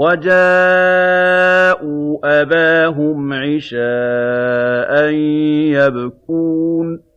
وَجَاءُوا أَبَاهُمْ عِشَاءً يَبْكُونَ